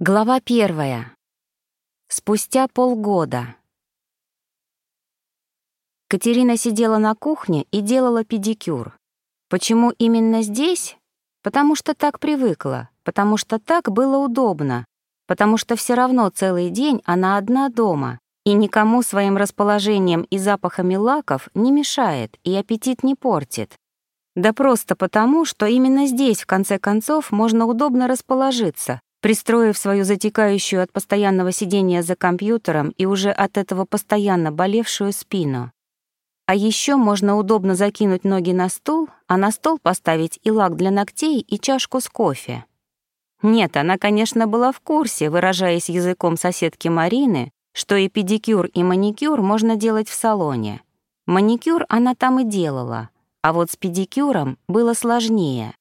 Глава первая. Спустя полгода. Катерина сидела на кухне и делала педикюр. Почему именно здесь? Потому что так привыкла, потому что так было удобно, потому что все равно целый день она одна дома и никому своим расположением и запахами лаков не мешает и аппетит не портит. Да просто потому, что именно здесь, в конце концов, можно удобно расположиться, пристроив свою затекающую от постоянного сидения за компьютером и уже от этого постоянно болевшую спину. А еще можно удобно закинуть ноги на стул, а на стол поставить и лак для ногтей, и чашку с кофе. Нет, она, конечно, была в курсе, выражаясь языком соседки Марины, что и педикюр, и маникюр можно делать в салоне. Маникюр она там и делала, а вот с педикюром было сложнее.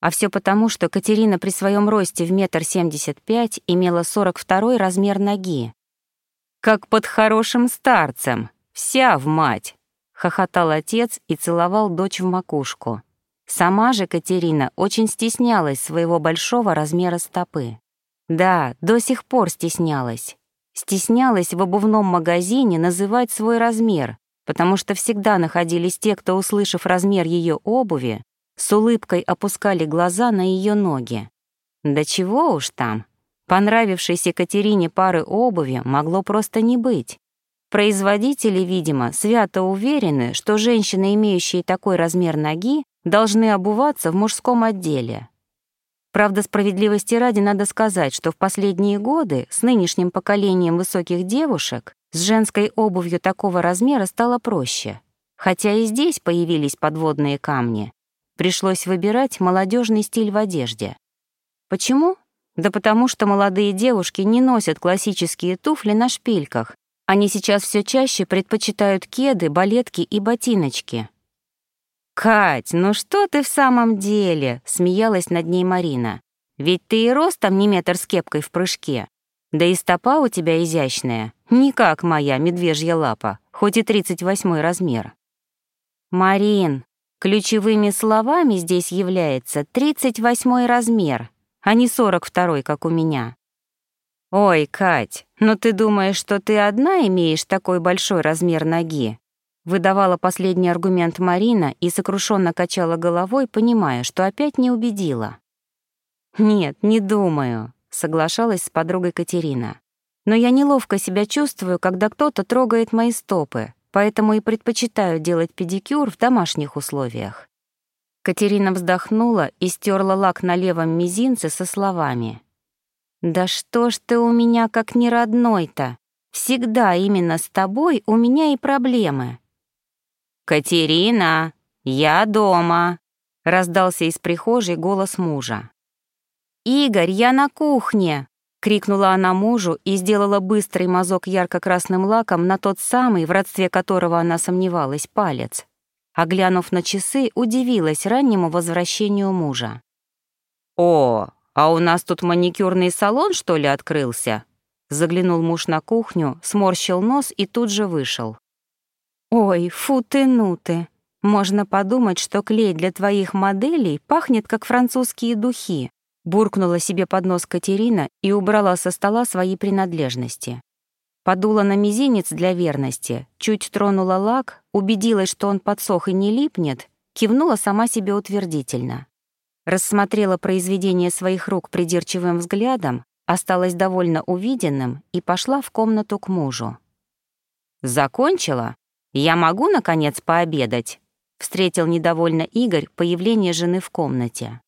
А все потому, что Катерина при своем росте в метр семьдесят пять имела сорок второй размер ноги. «Как под хорошим старцем! Вся в мать!» — хохотал отец и целовал дочь в макушку. Сама же Катерина очень стеснялась своего большого размера стопы. Да, до сих пор стеснялась. Стеснялась в обувном магазине называть свой размер, потому что всегда находились те, кто, услышав размер ее обуви, с улыбкой опускали глаза на ее ноги. Да чего уж там, понравившейся Катерине пары обуви могло просто не быть. Производители, видимо, свято уверены, что женщины, имеющие такой размер ноги, должны обуваться в мужском отделе. Правда, справедливости ради надо сказать, что в последние годы с нынешним поколением высоких девушек с женской обувью такого размера стало проще. Хотя и здесь появились подводные камни, пришлось выбирать молодежный стиль в одежде. Почему? Да потому что молодые девушки не носят классические туфли на шпильках. Они сейчас все чаще предпочитают кеды, балетки и ботиночки. «Кать, ну что ты в самом деле?» — смеялась над ней Марина. «Ведь ты и ростом не метр с кепкой в прыжке. Да и стопа у тебя изящная, не как моя медвежья лапа, хоть и 38 размер». «Марин, Ключевыми словами здесь является 38 размер, а не 42, как у меня. «Ой, Кать, ну ты думаешь, что ты одна имеешь такой большой размер ноги?» Выдавала последний аргумент Марина и сокрушенно качала головой, понимая, что опять не убедила. «Нет, не думаю», — соглашалась с подругой Катерина. «Но я неловко себя чувствую, когда кто-то трогает мои стопы, поэтому и предпочитаю делать педикюр в домашних условиях. Катерина вздохнула и стерла лак на левом мизинце со словами. «Да что ж ты у меня как не родной-то? Всегда именно с тобой у меня и проблемы». «Катерина, я дома!» — раздался из прихожей голос мужа. «Игорь, я на кухне!» Крикнула она мужу и сделала быстрый мазок ярко-красным лаком на тот самый, в родстве которого она сомневалась, палец. А глянув на часы, удивилась раннему возвращению мужа. «О, а у нас тут маникюрный салон, что ли, открылся?» Заглянул муж на кухню, сморщил нос и тут же вышел. «Ой, фу ты, ну ты! Можно подумать, что клей для твоих моделей пахнет, как французские духи», Буркнула себе под нос Катерина и убрала со стола свои принадлежности. Подула на мизинец для верности, чуть тронула лак, убедилась, что он подсох и не липнет, кивнула сама себе утвердительно. Рассмотрела произведение своих рук придирчивым взглядом, осталась довольно увиденным и пошла в комнату к мужу. «Закончила? Я могу, наконец, пообедать?» Встретил недовольно Игорь появление жены в комнате.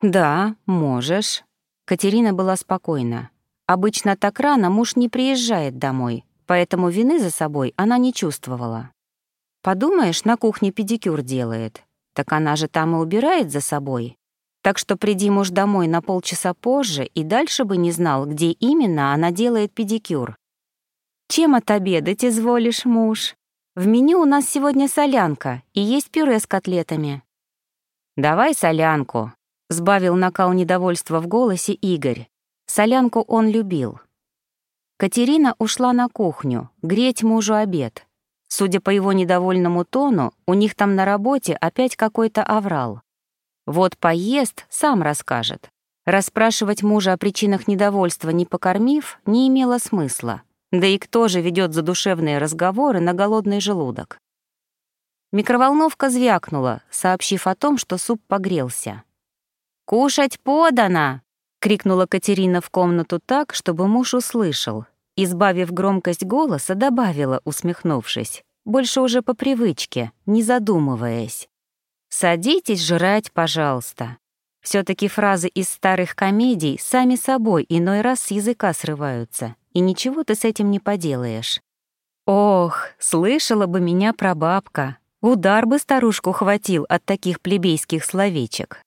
«Да, можешь». Катерина была спокойна. Обычно так рано муж не приезжает домой, поэтому вины за собой она не чувствовала. Подумаешь, на кухне педикюр делает. Так она же там и убирает за собой. Так что приди муж домой на полчаса позже и дальше бы не знал, где именно она делает педикюр. «Чем отобедать изволишь, муж? В меню у нас сегодня солянка и есть пюре с котлетами». «Давай солянку», Сбавил накал недовольства в голосе Игорь. Солянку он любил. Катерина ушла на кухню, греть мужу обед. Судя по его недовольному тону, у них там на работе опять какой-то аврал. Вот поест, сам расскажет. Расспрашивать мужа о причинах недовольства, не покормив, не имело смысла. Да и кто же ведет задушевные разговоры на голодный желудок? Микроволновка звякнула, сообщив о том, что суп погрелся. «Кушать подано!» — крикнула Катерина в комнату так, чтобы муж услышал. Избавив громкость голоса, добавила, усмехнувшись, больше уже по привычке, не задумываясь. «Садитесь жрать, пожалуйста». все таки фразы из старых комедий сами собой иной раз с языка срываются, и ничего ты с этим не поделаешь. Ох, слышала бы меня прабабка, Удар бы старушку хватил от таких плебейских словечек.